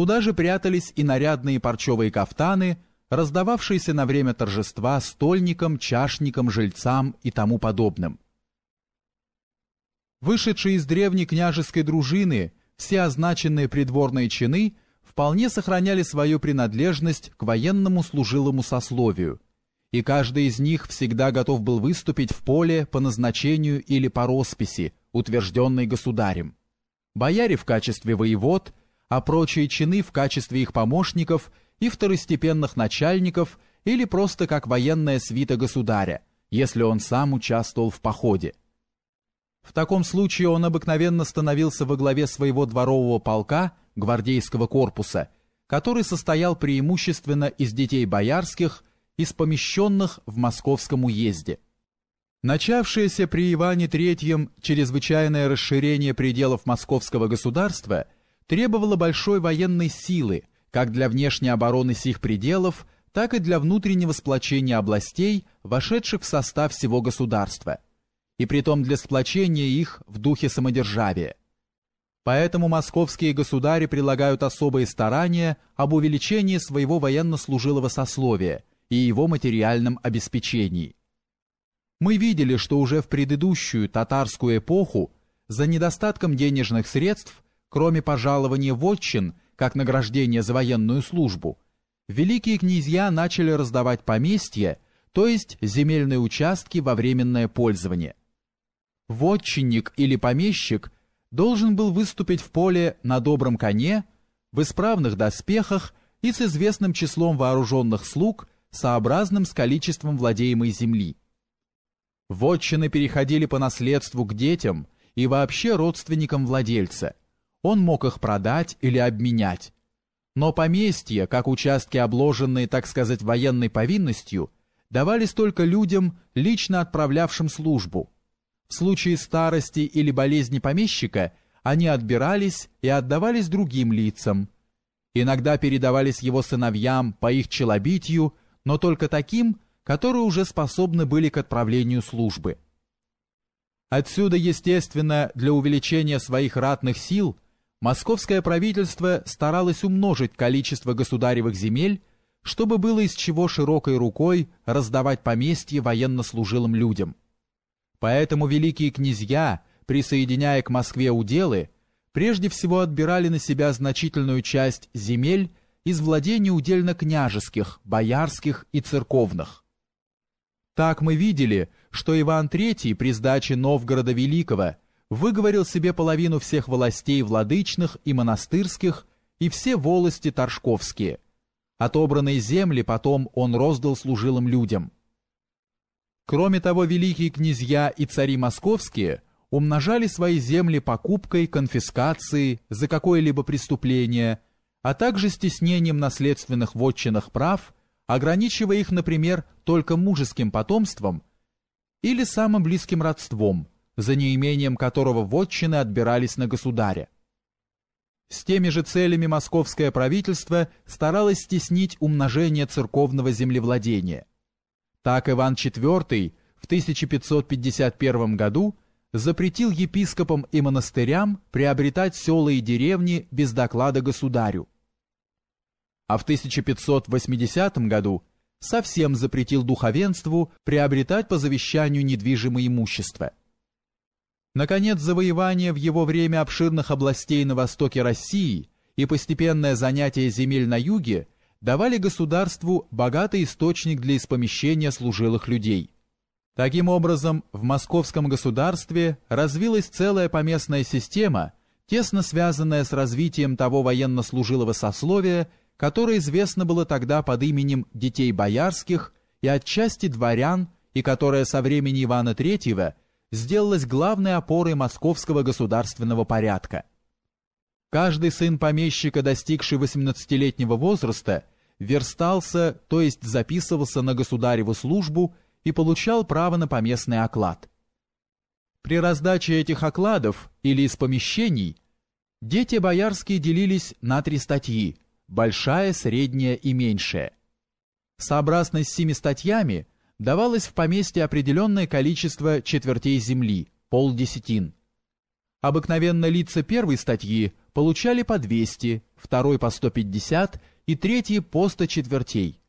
Туда же прятались и нарядные парчевые кафтаны, раздававшиеся на время торжества стольникам, чашникам, жильцам и тому подобным. Вышедшие из древней княжеской дружины, все означенные придворные чины вполне сохраняли свою принадлежность к военному служилому сословию, и каждый из них всегда готов был выступить в поле по назначению или по росписи, утвержденной государем. Бояре в качестве воевод, а прочие чины в качестве их помощников и второстепенных начальников или просто как военная свита государя, если он сам участвовал в походе. В таком случае он обыкновенно становился во главе своего дворового полка, гвардейского корпуса, который состоял преимущественно из детей боярских, из помещенных в московском уезде. Начавшееся при Иване III чрезвычайное расширение пределов московского государства требовало большой военной силы, как для внешней обороны сих пределов, так и для внутреннего сплочения областей, вошедших в состав всего государства, и притом для сплочения их в духе самодержавия. Поэтому московские государи прилагают особые старания об увеличении своего военнослужилого сословия и его материальном обеспечении. Мы видели, что уже в предыдущую татарскую эпоху за недостатком денежных средств, кроме пожалования вотчин, как награждение за военную службу, великие князья начали раздавать поместья, то есть земельные участки во временное пользование. Вотчинник или помещик должен был выступить в поле на добром коне, в исправных доспехах и с известным числом вооруженных слуг, сообразным с количеством владеемой земли. Вотчины переходили по наследству к детям и вообще родственникам владельца. Он мог их продать или обменять. Но поместья, как участки, обложенные, так сказать, военной повинностью, давались только людям, лично отправлявшим службу. В случае старости или болезни помещика они отбирались и отдавались другим лицам. Иногда передавались его сыновьям по их челобитию, но только таким, которые уже способны были к отправлению службы. Отсюда, естественно, для увеличения своих ратных сил московское правительство старалось умножить количество государевых земель, чтобы было из чего широкой рукой раздавать поместья военнослужилым людям. Поэтому великие князья, присоединяя к Москве уделы, прежде всего отбирали на себя значительную часть земель из владений удельно-княжеских, боярских и церковных. Так мы видели, что Иван III при сдаче Новгорода Великого выговорил себе половину всех властей владычных и монастырских и все волости торжковские. Отобранные земли потом он роздал служилым людям. Кроме того, великие князья и цари московские умножали свои земли покупкой, конфискацией за какое-либо преступление, а также стеснением наследственных вотчинных прав – ограничивая их, например, только мужеским потомством или самым близким родством, за неимением которого вотчины отбирались на государя. С теми же целями московское правительство старалось стеснить умножение церковного землевладения. Так Иван IV в 1551 году запретил епископам и монастырям приобретать села и деревни без доклада государю, а в 1580 году совсем запретил духовенству приобретать по завещанию недвижимое имущество. Наконец, завоевание в его время обширных областей на востоке России и постепенное занятие земель на юге давали государству богатый источник для испомещения служилых людей. Таким образом, в московском государстве развилась целая поместная система, тесно связанная с развитием того военнослужилого сословия, которое известно было тогда под именем детей боярских и отчасти дворян, и которое со времени Ивана III сделалось главной опорой московского государственного порядка. Каждый сын помещика, достигший 18-летнего возраста, верстался, то есть записывался на государеву службу и получал право на поместный оклад. При раздаче этих окладов или из помещений дети боярские делились на три статьи – большая, средняя и меньшая. Сообразно с семи статьями давалось в поместье определенное количество четвертей земли, полдесятин. Обыкновенно лица первой статьи получали по 200, второй по 150 и третий по 100 четвертей.